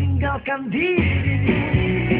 tinggalkan dirimu